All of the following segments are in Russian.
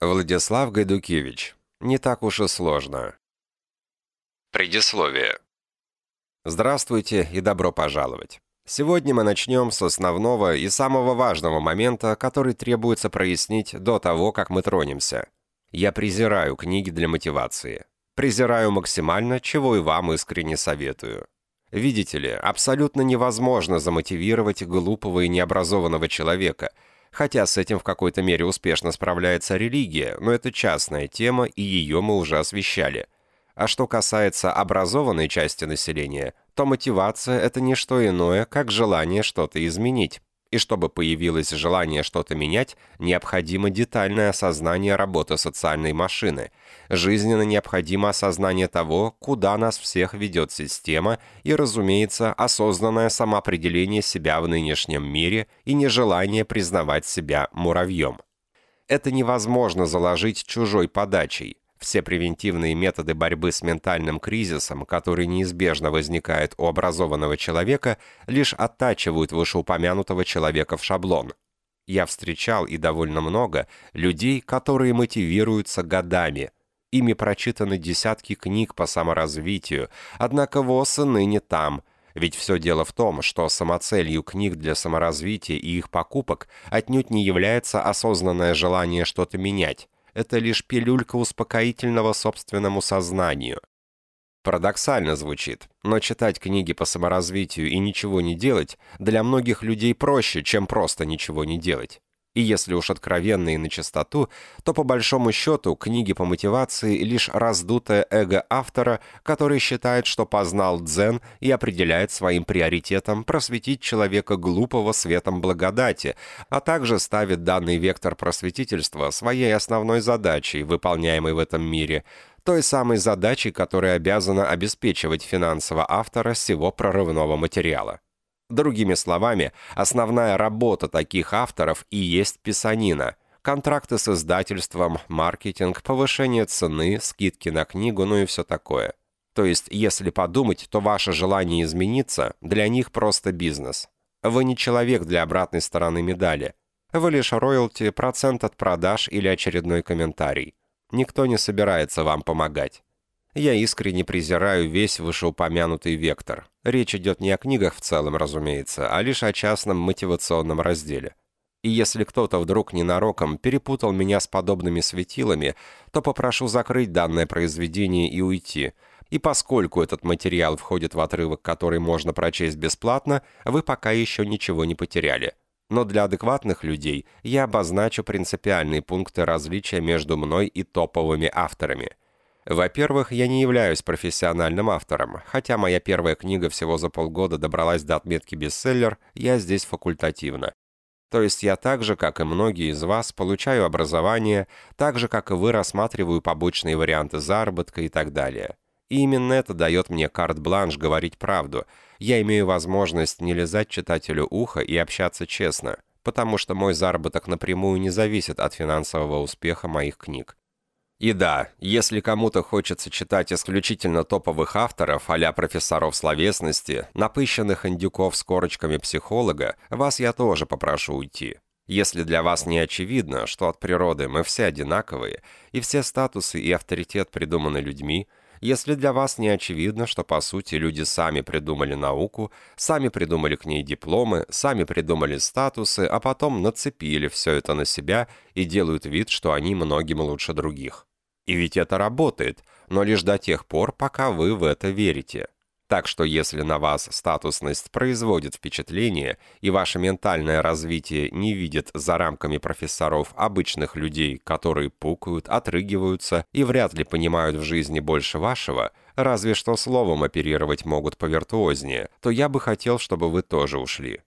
Владислав Гайдукевич. Не так уж и сложно. Предисловие. Здравствуйте и добро пожаловать. Сегодня мы начнем с основного и самого важного момента, который требуется прояснить до того, как мы тронемся. Я презираю книги для мотивации. Презираю максимально, чего и вам искренне советую. Видите ли, абсолютно невозможно замотивировать глупого и необразованного человека, хотя с этим в какой-то мере успешно справляется религия, но это частная тема, и ее мы уже освещали. А что касается образованной части населения, то мотивация – это не что иное, как желание что-то изменить. И чтобы появилось желание что-то менять, необходимо детальное осознание работы социальной машины. Жизненно необходимо осознание того, куда нас всех ведет система, и, разумеется, осознанное самоопределение себя в нынешнем мире и нежелание признавать себя муравьем. Это невозможно заложить чужой подачей. Все превентивные методы борьбы с ментальным кризисом, который неизбежно возникает у образованного человека, лишь оттачивают вышеупомянутого человека в шаблон. Я встречал и довольно много людей, которые мотивируются годами. Ими прочитаны десятки книг по саморазвитию, однако ВОЗ и ныне там – ведь все дело в том, что самоцелью книг для саморазвития и их покупок отнюдь не является осознанное желание что-то менять это лишь пилюлька успокоительного собственному сознанию. Парадоксально звучит, но читать книги по саморазвитию и ничего не делать для многих людей проще, чем просто ничего не делать. И если уж откровенно и на чистоту, то по большому счету книги по мотивации лишь раздутое эго автора, который считает, что познал дзен и определяет своим приоритетом просветить человека глупого светом благодати, а также ставит данный вектор просветительства своей основной задачей, выполняемой в этом мире, той самой задачей, которая обязана обеспечивать финансово автора всего прорывного материала. Другими словами, основная работа таких авторов и есть писанина. Контракты с издательством, маркетинг, повышение цены, скидки на книгу, ну и все такое. То есть, если подумать, то ваше желание измениться для них просто бизнес. Вы не человек для обратной стороны медали. Вы лишь роялти, процент от продаж или очередной комментарий. Никто не собирается вам помогать. Я искренне презираю весь вышеупомянутый вектор. Речь идет не о книгах в целом, разумеется, а лишь о частном мотивационном разделе. И если кто-то вдруг ненароком перепутал меня с подобными светилами, то попрошу закрыть данное произведение и уйти. И поскольку этот материал входит в отрывок, который можно прочесть бесплатно, вы пока еще ничего не потеряли. Но для адекватных людей я обозначу принципиальные пункты различия между мной и топовыми авторами – во-первых, я не являюсь профессиональным автором. Хотя моя первая книга всего за полгода добралась до отметки бестселлер, я здесь факультативно. То есть я так же, как и многие из вас, получаю образование, так же, как и вы, рассматриваю побочные варианты заработка и так далее. И именно это дает мне карт-бланш говорить правду. Я имею возможность не лизать читателю ухо и общаться честно, потому что мой заработок напрямую не зависит от финансового успеха моих книг. И да, если кому-то хочется читать исключительно топовых авторов а профессоров словесности, напыщенных индюков с корочками психолога, вас я тоже попрошу уйти. Если для вас не очевидно, что от природы мы все одинаковые, и все статусы и авторитет придуманы людьми, если для вас не очевидно, что по сути люди сами придумали науку, сами придумали к ней дипломы, сами придумали статусы, а потом нацепили все это на себя и делают вид, что они многим лучше других. И ведь это работает, но лишь до тех пор, пока вы в это верите. Так что если на вас статусность производит впечатление, и ваше ментальное развитие не видит за рамками профессоров обычных людей, которые пукают, отрыгиваются и вряд ли понимают в жизни больше вашего, разве что словом оперировать могут повиртуознее, то я бы хотел, чтобы вы тоже ушли.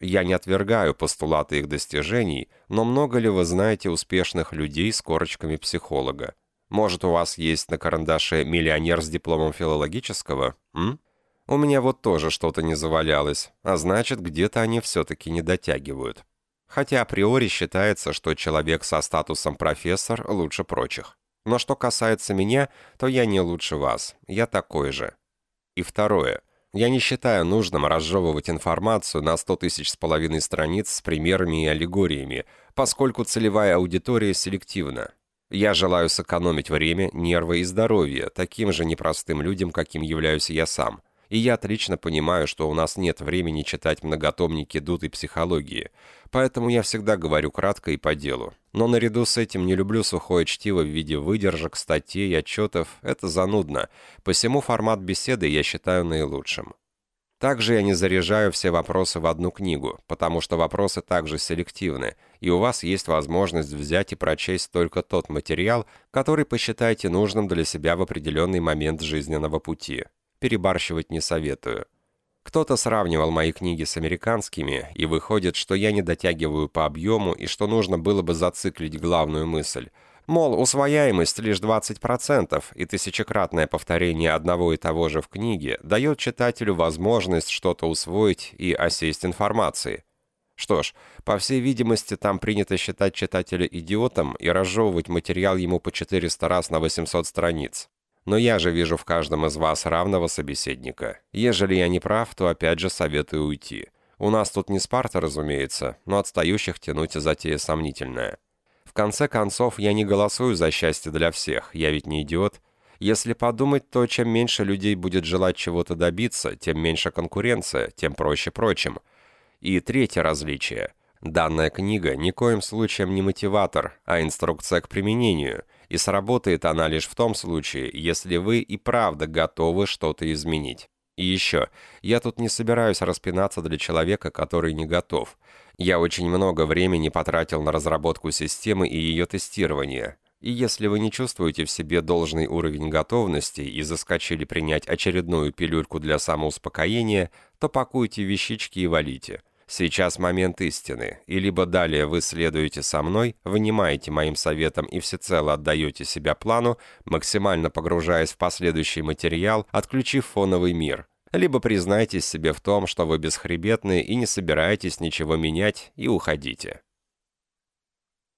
Я не отвергаю постулаты их достижений, но много ли вы знаете успешных людей с корочками психолога? Может, у вас есть на карандаше миллионер с дипломом филологического? М? У меня вот тоже что-то не завалялось, а значит, где-то они все-таки не дотягивают. Хотя априори считается, что человек со статусом профессор лучше прочих. Но что касается меня, то я не лучше вас, я такой же. И второе. Я не считаю нужным разжевывать информацию на 100 тысяч с половиной страниц с примерами и аллегориями, поскольку целевая аудитория селективна. Я желаю сэкономить время, нервы и здоровье таким же непростым людям, каким являюсь я сам. И я отлично понимаю, что у нас нет времени читать многотомники дутой психологии, поэтому я всегда говорю кратко и по делу. Но наряду с этим не люблю сухое чтиво в виде выдержек, статей, отчетов, это занудно, посему формат беседы я считаю наилучшим. Также я не заряжаю все вопросы в одну книгу, потому что вопросы также селективны, и у вас есть возможность взять и прочесть только тот материал, который посчитаете нужным для себя в определенный момент жизненного пути. Перебарщивать не советую. Кто-то сравнивал мои книги с американскими, и выходит, что я не дотягиваю по объему и что нужно было бы зациклить главную мысль – Мол, усвояемость лишь 20%, и тысячекратное повторение одного и того же в книге дает читателю возможность что-то усвоить и осесть информации. Что ж, по всей видимости, там принято считать читателя идиотом и разжевывать материал ему по 400 раз на 800 страниц. Но я же вижу в каждом из вас равного собеседника. Ежели я не прав, то опять же советую уйти. У нас тут не Спарта, разумеется, но отстающих тянуть затея сомнительная. В конце концов, я не голосую за счастье для всех, я ведь не идиот. Если подумать, то чем меньше людей будет желать чего-то добиться, тем меньше конкуренция, тем проще прочим. И третье различие. Данная книга никоим случаем не мотиватор, а инструкция к применению, и сработает она лишь в том случае, если вы и правда готовы что-то изменить. И еще, я тут не собираюсь распинаться для человека, который не готов. Я очень много времени потратил на разработку системы и ее тестирование. И если вы не чувствуете в себе должный уровень готовности и заскочили принять очередную пилюльку для самоуспокоения, то пакуйте вещички и валите. Сейчас момент истины, и либо далее вы следуете со мной, внимаете моим советам и всецело отдаете себя плану, максимально погружаясь в последующий материал, отключив фоновый мир, либо признайтесь себе в том, что вы бесхребетны и не собираетесь ничего менять, и уходите.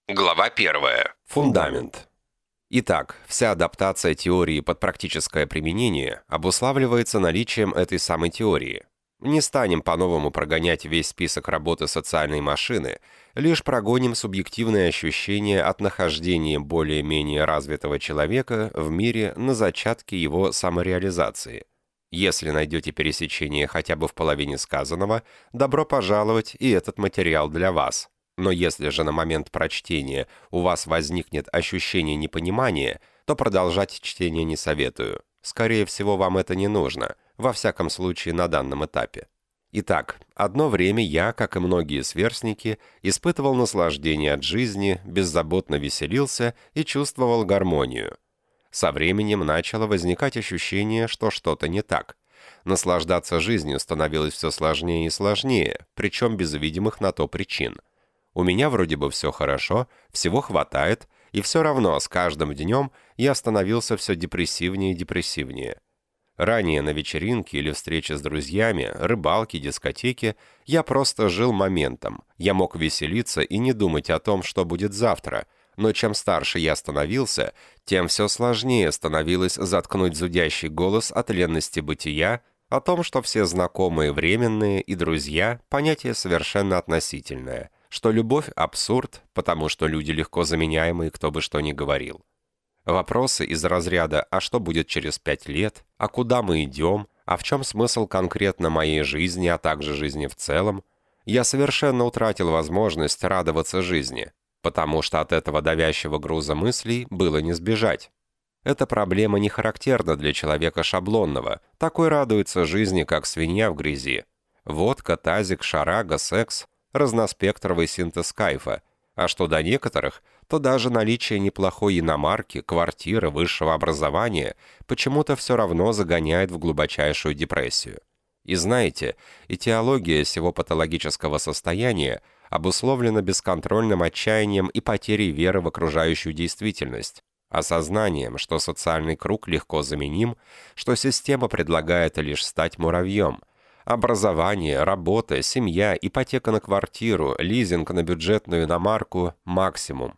Глава первая. Фундамент. Итак, вся адаптация теории под практическое применение обуславливается наличием этой самой теории. Не станем по-новому прогонять весь список работы социальной машины, лишь прогоним субъективные ощущения от нахождения более-менее развитого человека в мире на зачатке его самореализации – если найдете пересечение хотя бы в половине сказанного, добро пожаловать, и этот материал для вас. Но если же на момент прочтения у вас возникнет ощущение непонимания, то продолжать чтение не советую. Скорее всего, вам это не нужно, во всяком случае на данном этапе. Итак, одно время я, как и многие сверстники, испытывал наслаждение от жизни, беззаботно веселился и чувствовал гармонию. Со временем начало возникать ощущение, что что-то не так. Наслаждаться жизнью становилось все сложнее и сложнее, причем без видимых на то причин. У меня вроде бы все хорошо, всего хватает, и все равно с каждым днем я становился все депрессивнее и депрессивнее. Ранее на вечеринке или встрече с друзьями, рыбалке, дискотеке я просто жил моментом. Я мог веселиться и не думать о том, что будет завтра – но чем старше я становился, тем все сложнее становилось заткнуть зудящий голос от ленности бытия, о том, что все знакомые временные и друзья – понятие совершенно относительное, что любовь – абсурд, потому что люди легко заменяемые, кто бы что ни говорил. Вопросы из разряда «а что будет через пять лет?», «а куда мы идем?», «а в чем смысл конкретно моей жизни, а также жизни в целом?», я совершенно утратил возможность радоваться жизни – потому что от этого давящего груза мыслей было не сбежать. Эта проблема не характерна для человека шаблонного, такой радуется жизни, как свинья в грязи. Водка, тазик, шарага, секс – разноспектровый синтез кайфа, а что до некоторых, то даже наличие неплохой иномарки, квартиры, высшего образования почему-то все равно загоняет в глубочайшую депрессию. И знаете, этиология всего патологического состояния – обусловлено бесконтрольным отчаянием и потерей веры в окружающую действительность, осознанием, что социальный круг легко заменим, что система предлагает лишь стать муравьем. Образование, работа, семья, ипотека на квартиру, лизинг на бюджетную иномарку – максимум.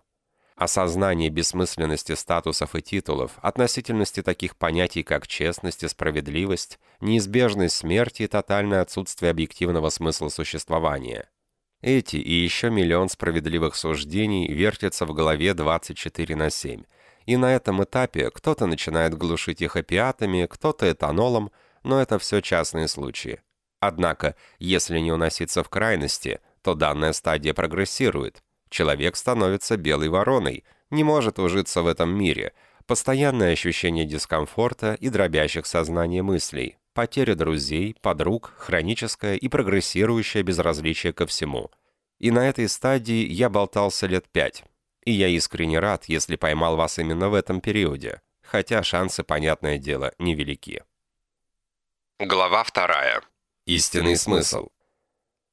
Осознание бессмысленности статусов и титулов, относительности таких понятий, как честность и справедливость, неизбежность смерти и тотальное отсутствие объективного смысла существования – Эти и еще миллион справедливых суждений вертятся в голове 24 на 7. И на этом этапе кто-то начинает глушить их опиатами, кто-то этанолом, но это все частные случаи. Однако, если не уноситься в крайности, то данная стадия прогрессирует. Человек становится белой вороной, не может ужиться в этом мире. Постоянное ощущение дискомфорта и дробящих сознание мыслей, потеря друзей, подруг, хроническое и прогрессирующее безразличие ко всему. И на этой стадии я болтался лет пять. И я искренне рад, если поймал вас именно в этом периоде, хотя шансы, понятное дело, невелики. Глава вторая. Истинный смысл.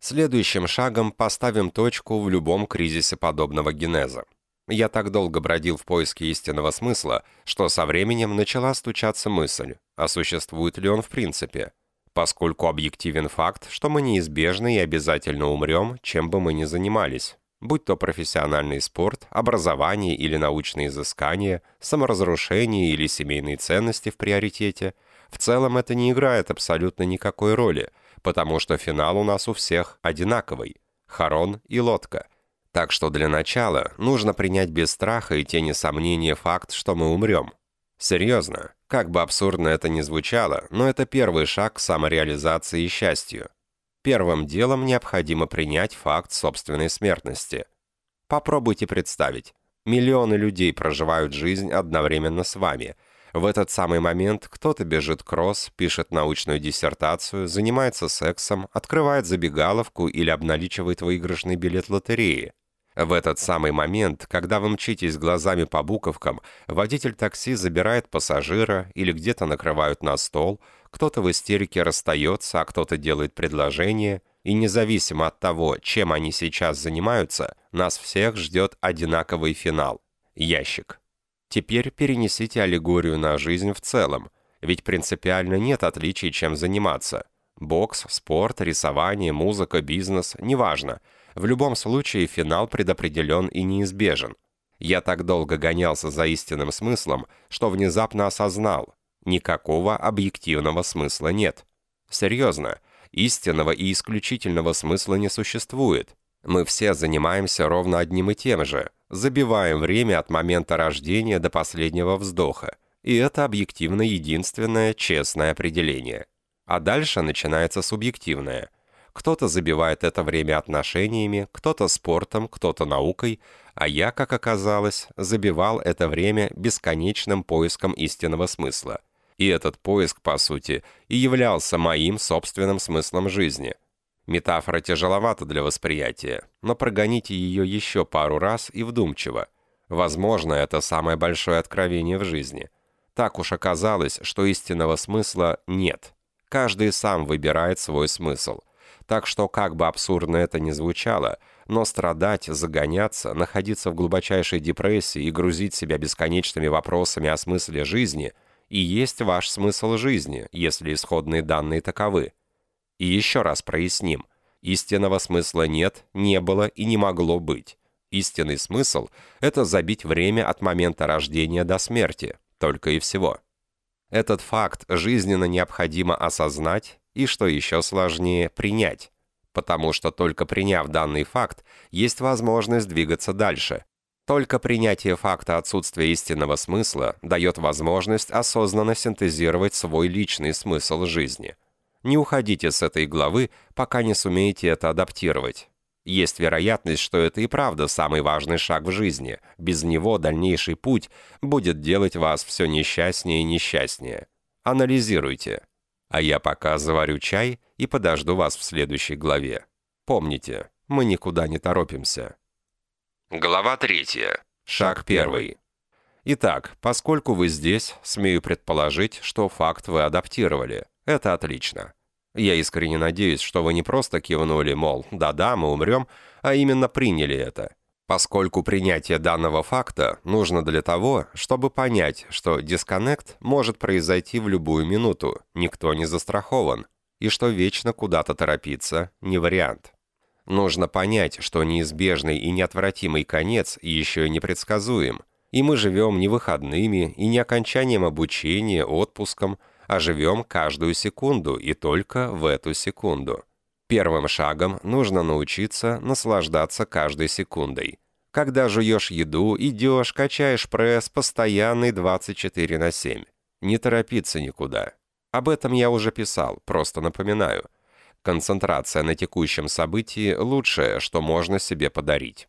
Следующим шагом поставим точку в любом кризисе подобного генеза. Я так долго бродил в поиске истинного смысла, что со временем начала стучаться мысль, а существует ли он в принципе, поскольку объективен факт, что мы неизбежно и обязательно умрем, чем бы мы ни занимались, будь то профессиональный спорт, образование или научные изыскания, саморазрушение или семейные ценности в приоритете, в целом это не играет абсолютно никакой роли, потому что финал у нас у всех одинаковый – Харон и лодка – так что для начала нужно принять без страха и тени сомнения факт, что мы умрем. Серьезно, как бы абсурдно это ни звучало, но это первый шаг к самореализации и счастью. Первым делом необходимо принять факт собственной смертности. Попробуйте представить. Миллионы людей проживают жизнь одновременно с вами. В этот самый момент кто-то бежит кросс, пишет научную диссертацию, занимается сексом, открывает забегаловку или обналичивает выигрышный билет лотереи. В этот самый момент, когда вы мчитесь глазами по буковкам, водитель такси забирает пассажира или где-то накрывают на стол, кто-то в истерике расстается, а кто-то делает предложение, и независимо от того, чем они сейчас занимаются, нас всех ждет одинаковый финал – ящик. Теперь перенесите аллегорию на жизнь в целом, ведь принципиально нет отличий, чем заниматься. Бокс, спорт, рисование, музыка, бизнес – неважно – в любом случае финал предопределен и неизбежен. Я так долго гонялся за истинным смыслом, что внезапно осознал, никакого объективного смысла нет. Серьезно, истинного и исключительного смысла не существует. Мы все занимаемся ровно одним и тем же, забиваем время от момента рождения до последнего вздоха. И это объективно единственное честное определение. А дальше начинается субъективное – кто-то забивает это время отношениями, кто-то спортом, кто-то наукой, а я, как оказалось, забивал это время бесконечным поиском истинного смысла. И этот поиск, по сути, и являлся моим собственным смыслом жизни. Метафора тяжеловата для восприятия, но прогоните ее еще пару раз и вдумчиво. Возможно, это самое большое откровение в жизни. Так уж оказалось, что истинного смысла нет. Каждый сам выбирает свой смысл – так что, как бы абсурдно это ни звучало, но страдать, загоняться, находиться в глубочайшей депрессии и грузить себя бесконечными вопросами о смысле жизни и есть ваш смысл жизни, если исходные данные таковы. И еще раз проясним. Истинного смысла нет, не было и не могло быть. Истинный смысл – это забить время от момента рождения до смерти, только и всего. Этот факт жизненно необходимо осознать и, что еще сложнее, принять. Потому что только приняв данный факт, есть возможность двигаться дальше. Только принятие факта отсутствия истинного смысла дает возможность осознанно синтезировать свой личный смысл жизни. Не уходите с этой главы, пока не сумеете это адаптировать. Есть вероятность, что это и правда самый важный шаг в жизни. Без него дальнейший путь будет делать вас все несчастнее и несчастнее. Анализируйте. А я пока заварю чай и подожду вас в следующей главе. Помните, мы никуда не торопимся. Глава третья. Шаг первый. Итак, поскольку вы здесь, смею предположить, что факт вы адаптировали. Это отлично. Я искренне надеюсь, что вы не просто кивнули, мол, да-да, мы умрем, а именно приняли это поскольку принятие данного факта нужно для того, чтобы понять, что дисконнект может произойти в любую минуту, никто не застрахован, и что вечно куда-то торопиться не вариант. Нужно понять, что неизбежный и неотвратимый конец еще непредсказуем, и мы живем не выходными и не окончанием обучения, отпуском, а живем каждую секунду и только в эту секунду. Первым шагом нужно научиться наслаждаться каждой секундой. Когда жуешь еду, идешь, качаешь пресс, постоянный 24 на 7. Не торопиться никуда. Об этом я уже писал, просто напоминаю. Концентрация на текущем событии – лучшее, что можно себе подарить.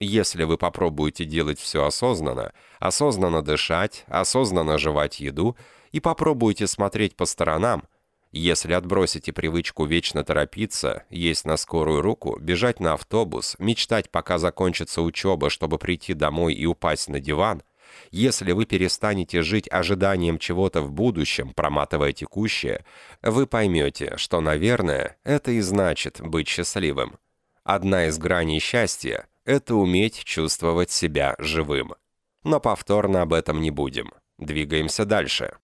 Если вы попробуете делать все осознанно, осознанно дышать, осознанно жевать еду и попробуете смотреть по сторонам, если отбросите привычку вечно торопиться, есть на скорую руку, бежать на автобус, мечтать, пока закончится учеба, чтобы прийти домой и упасть на диван, если вы перестанете жить ожиданием чего-то в будущем, проматывая текущее, вы поймете, что, наверное, это и значит быть счастливым. Одна из граней счастья – это уметь чувствовать себя живым. Но повторно об этом не будем. Двигаемся дальше.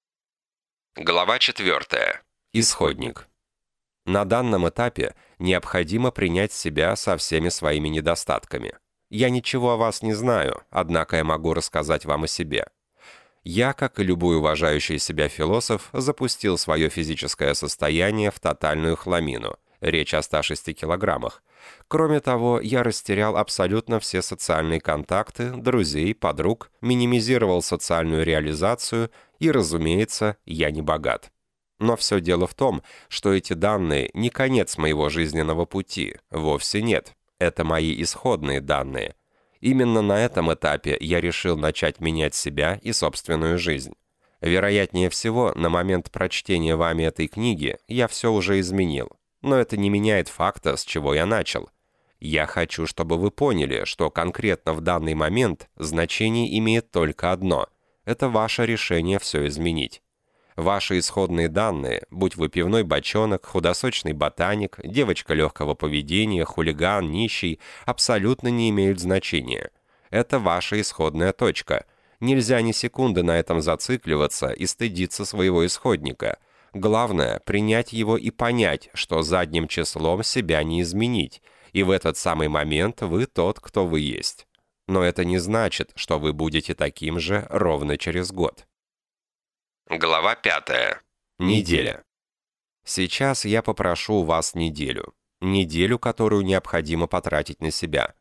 Глава четвертая. Исходник. На данном этапе необходимо принять себя со всеми своими недостатками. Я ничего о вас не знаю, однако я могу рассказать вам о себе. Я, как и любой уважающий себя философ, запустил свое физическое состояние в тотальную хламину. Речь о 106 килограммах. Кроме того, я растерял абсолютно все социальные контакты, друзей, подруг, минимизировал социальную реализацию и, разумеется, я не богат. Но все дело в том, что эти данные не конец моего жизненного пути, вовсе нет. Это мои исходные данные. Именно на этом этапе я решил начать менять себя и собственную жизнь. Вероятнее всего, на момент прочтения вами этой книги я все уже изменил. Но это не меняет факта, с чего я начал. Я хочу, чтобы вы поняли, что конкретно в данный момент значение имеет только одно. Это ваше решение все изменить. Ваши исходные данные, будь вы пивной бочонок, худосочный ботаник, девочка легкого поведения, хулиган, нищий, абсолютно не имеют значения. Это ваша исходная точка. Нельзя ни секунды на этом зацикливаться и стыдиться своего исходника. Главное – принять его и понять, что задним числом себя не изменить, и в этот самый момент вы тот, кто вы есть. Но это не значит, что вы будете таким же ровно через год. Глава 5. Неделя. Сейчас я попрошу у вас неделю. Неделю, которую необходимо потратить на себя.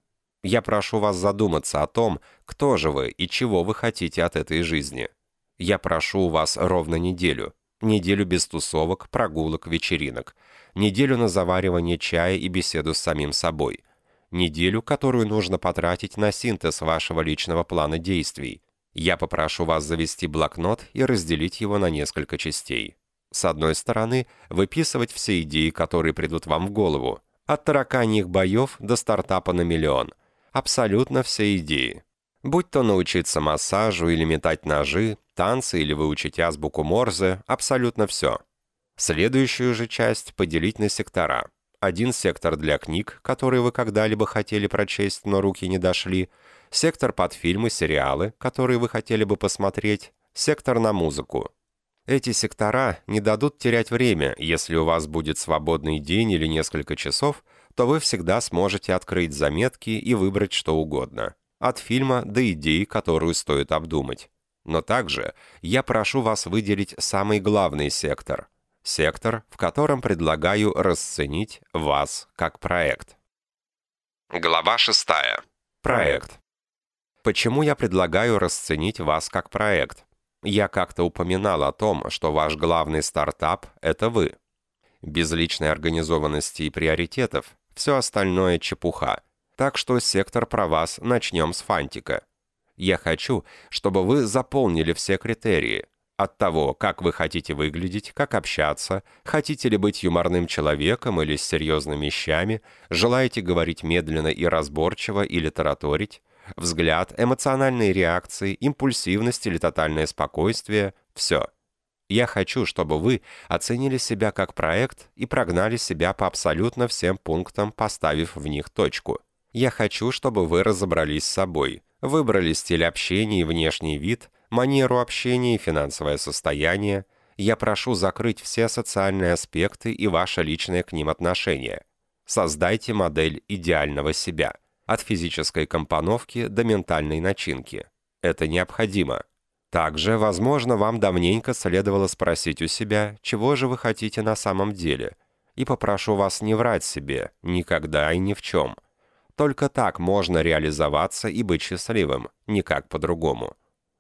Я прошу вас задуматься о том, кто же вы и чего вы хотите от этой жизни. Я прошу у вас ровно неделю. Неделю без тусовок, прогулок, вечеринок. Неделю на заваривание чая и беседу с самим собой. Неделю, которую нужно потратить на синтез вашего личного плана действий я попрошу вас завести блокнот и разделить его на несколько частей. С одной стороны, выписывать все идеи, которые придут вам в голову. От тараканьих боев до стартапа на миллион. Абсолютно все идеи. Будь то научиться массажу или метать ножи, танцы или выучить азбуку Морзе, абсолютно все. Следующую же часть поделить на сектора. Один сектор для книг, которые вы когда-либо хотели прочесть, но руки не дошли – сектор под фильмы, сериалы, которые вы хотели бы посмотреть, сектор на музыку. Эти сектора не дадут терять время, если у вас будет свободный день или несколько часов, то вы всегда сможете открыть заметки и выбрать что угодно. От фильма до идеи, которую стоит обдумать. Но также я прошу вас выделить самый главный сектор. Сектор, в котором предлагаю расценить вас как проект. Глава 6. Проект. Почему я предлагаю расценить вас как проект? Я как-то упоминал о том, что ваш главный стартап – это вы. Без личной организованности и приоритетов все остальное – чепуха. Так что сектор про вас начнем с фантика. Я хочу, чтобы вы заполнили все критерии. От того, как вы хотите выглядеть, как общаться, хотите ли быть юморным человеком или с серьезными вещами, желаете говорить медленно и разборчиво или тараторить, взгляд, эмоциональные реакции, импульсивность или тотальное спокойствие – все. Я хочу, чтобы вы оценили себя как проект и прогнали себя по абсолютно всем пунктам, поставив в них точку. Я хочу, чтобы вы разобрались с собой, выбрали стиль общения и внешний вид, манеру общения и финансовое состояние. Я прошу закрыть все социальные аспекты и ваше личное к ним отношение. Создайте модель идеального себя – от физической компоновки до ментальной начинки. Это необходимо. Также, возможно, вам давненько следовало спросить у себя, чего же вы хотите на самом деле. и попрошу вас не врать себе никогда и ни в чем. Только так можно реализоваться и быть счастливым, никак по-другому.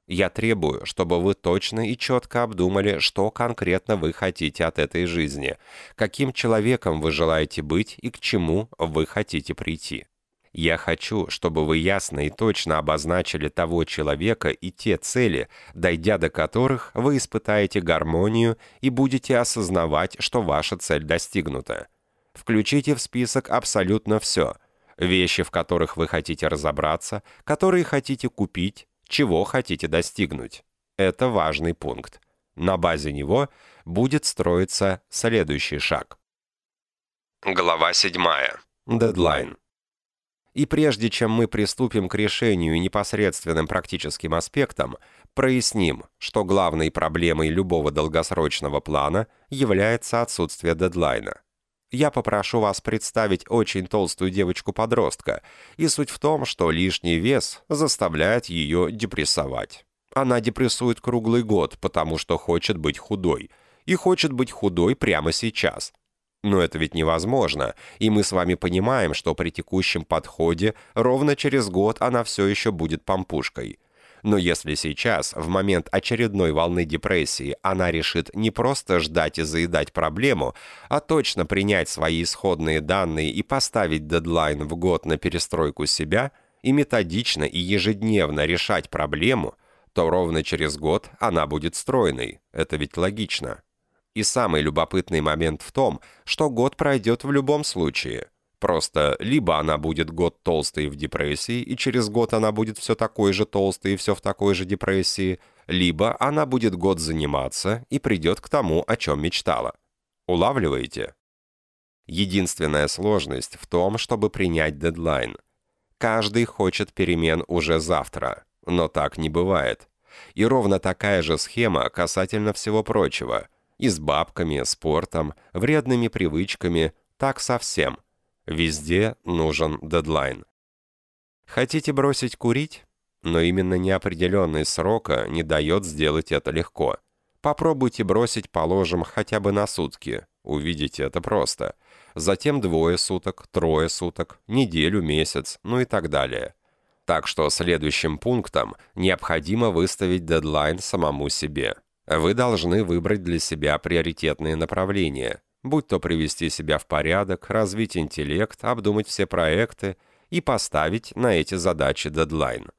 Я требую, чтобы вы точно и четко обдумали, что конкретно вы хотите от этой жизни, каким человеком вы желаете быть и к чему вы хотите прийти. Я хочу, чтобы вы ясно и точно обозначили того человека и те цели, дойдя до которых вы испытаете гармонию и будете осознавать, что ваша цель достигнута. Включите в список абсолютно все. Вещи, в которых вы хотите разобраться, которые хотите купить, чего хотите достигнуть. Это важный пункт. На базе него будет строиться следующий шаг. Глава 7. Дедлайн. И прежде чем мы приступим к решению непосредственным практическим аспектам, проясним, что главной проблемой любого долгосрочного плана является отсутствие дедлайна. Я попрошу вас представить очень толстую девочку-подростка, и суть в том, что лишний вес заставляет ее депрессовать. Она депрессует круглый год, потому что хочет быть худой. И хочет быть худой прямо сейчас. Но это ведь невозможно, и мы с вами понимаем, что при текущем подходе ровно через год она все еще будет помпушкой. Но если сейчас, в момент очередной волны депрессии, она решит не просто ждать и заедать проблему, а точно принять свои исходные данные и поставить дедлайн в год на перестройку себя, и методично и ежедневно решать проблему, то ровно через год она будет стройной. Это ведь логично. И самый любопытный момент в том, что год пройдет в любом случае. Просто либо она будет год толстой в депрессии, и через год она будет все такой же толстой и все в такой же депрессии, либо она будет год заниматься и придет к тому, о чем мечтала. Улавливаете? Единственная сложность в том, чтобы принять дедлайн. Каждый хочет перемен уже завтра, но так не бывает. И ровно такая же схема касательно всего прочего – и с бабками, спортом, вредными привычками, так совсем. Везде нужен дедлайн. Хотите бросить курить? Но именно неопределенность срока не дает сделать это легко. Попробуйте бросить, положим, хотя бы на сутки. Увидите, это просто. Затем двое суток, трое суток, неделю, месяц, ну и так далее. Так что следующим пунктом необходимо выставить дедлайн самому себе. Вы должны выбрать для себя приоритетные направления, будь то привести себя в порядок, развить интеллект, обдумать все проекты и поставить на эти задачи дедлайн.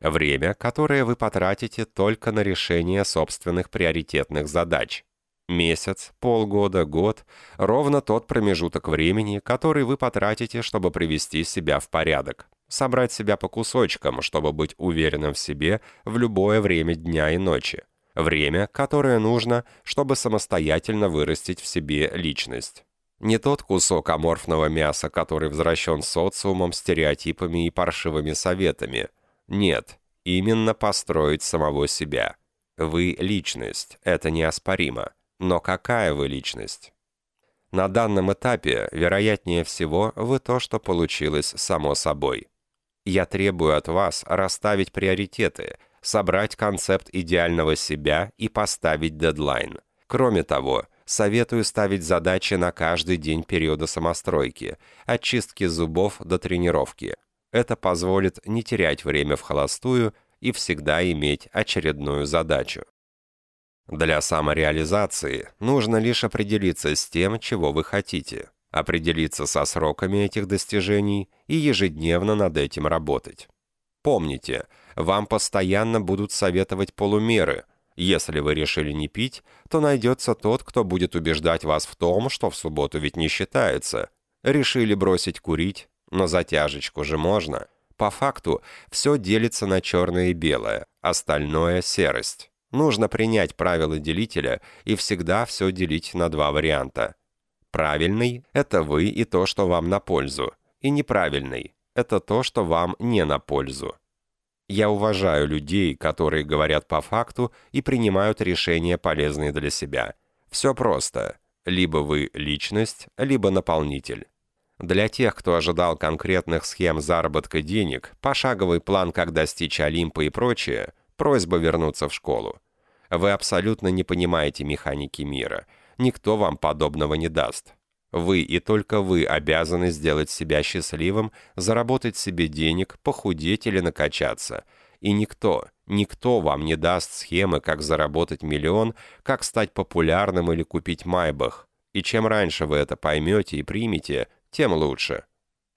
Время, которое вы потратите только на решение собственных приоритетных задач. Месяц, полгода, год – ровно тот промежуток времени, который вы потратите, чтобы привести себя в порядок. Собрать себя по кусочкам, чтобы быть уверенным в себе в любое время дня и ночи. Время, которое нужно, чтобы самостоятельно вырастить в себе личность. Не тот кусок аморфного мяса, который возвращен социумом, стереотипами и паршивыми советами. Нет, именно построить самого себя. Вы личность, это неоспоримо. Но какая вы личность? На данном этапе, вероятнее всего, вы то, что получилось само собой. Я требую от вас расставить приоритеты, собрать концепт идеального себя и поставить дедлайн. Кроме того, советую ставить задачи на каждый день периода самостройки, от чистки зубов до тренировки. Это позволит не терять время в холостую и всегда иметь очередную задачу. Для самореализации нужно лишь определиться с тем, чего вы хотите, определиться со сроками этих достижений и ежедневно над этим работать. Помните, вам постоянно будут советовать полумеры. Если вы решили не пить, то найдется тот, кто будет убеждать вас в том, что в субботу ведь не считается. Решили бросить курить, но затяжечку же можно. По факту, все делится на черное и белое, остальное — серость. Нужно принять правила делителя и всегда все делить на два варианта. Правильный — это вы и то, что вам на пользу. И неправильный — это то, что вам не на пользу. Я уважаю людей, которые говорят по факту и принимают решения, полезные для себя. Все просто. Либо вы личность, либо наполнитель. Для тех, кто ожидал конкретных схем заработка денег, пошаговый план, как достичь Олимпа и прочее, просьба вернуться в школу. Вы абсолютно не понимаете механики мира. Никто вам подобного не даст. Вы и только вы обязаны сделать себя счастливым, заработать себе денег, похудеть или накачаться. И никто, никто вам не даст схемы, как заработать миллион, как стать популярным или купить майбах. И чем раньше вы это поймете и примете, тем лучше.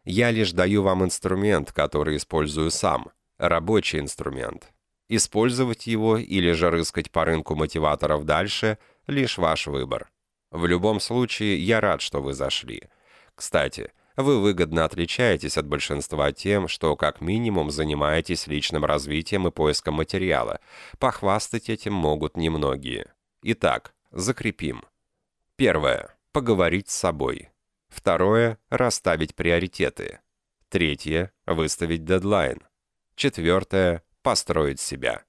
Я лишь даю вам инструмент, который использую сам. Рабочий инструмент. Использовать его или же рыскать по рынку мотиваторов дальше – лишь ваш выбор. В любом случае, я рад, что вы зашли. Кстати, вы выгодно отличаетесь от большинства тем, что как минимум занимаетесь личным развитием и поиском материала. Похвастать этим могут немногие. Итак, закрепим. Первое. Поговорить с собой. Второе. Расставить приоритеты. Третье. Выставить дедлайн. Четвертое построить себя.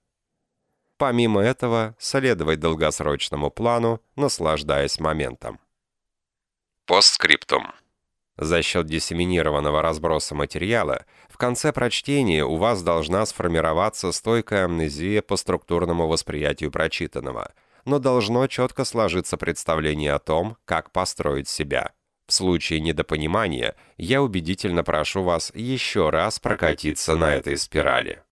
Помимо этого, следовать долгосрочному плану, наслаждаясь моментом. Постскриптум. За счет диссеминированного разброса материала, в конце прочтения у вас должна сформироваться стойкая амнезия по структурному восприятию прочитанного, но должно четко сложиться представление о том, как построить себя. В случае недопонимания я убедительно прошу вас еще раз прокатиться на этой спирали.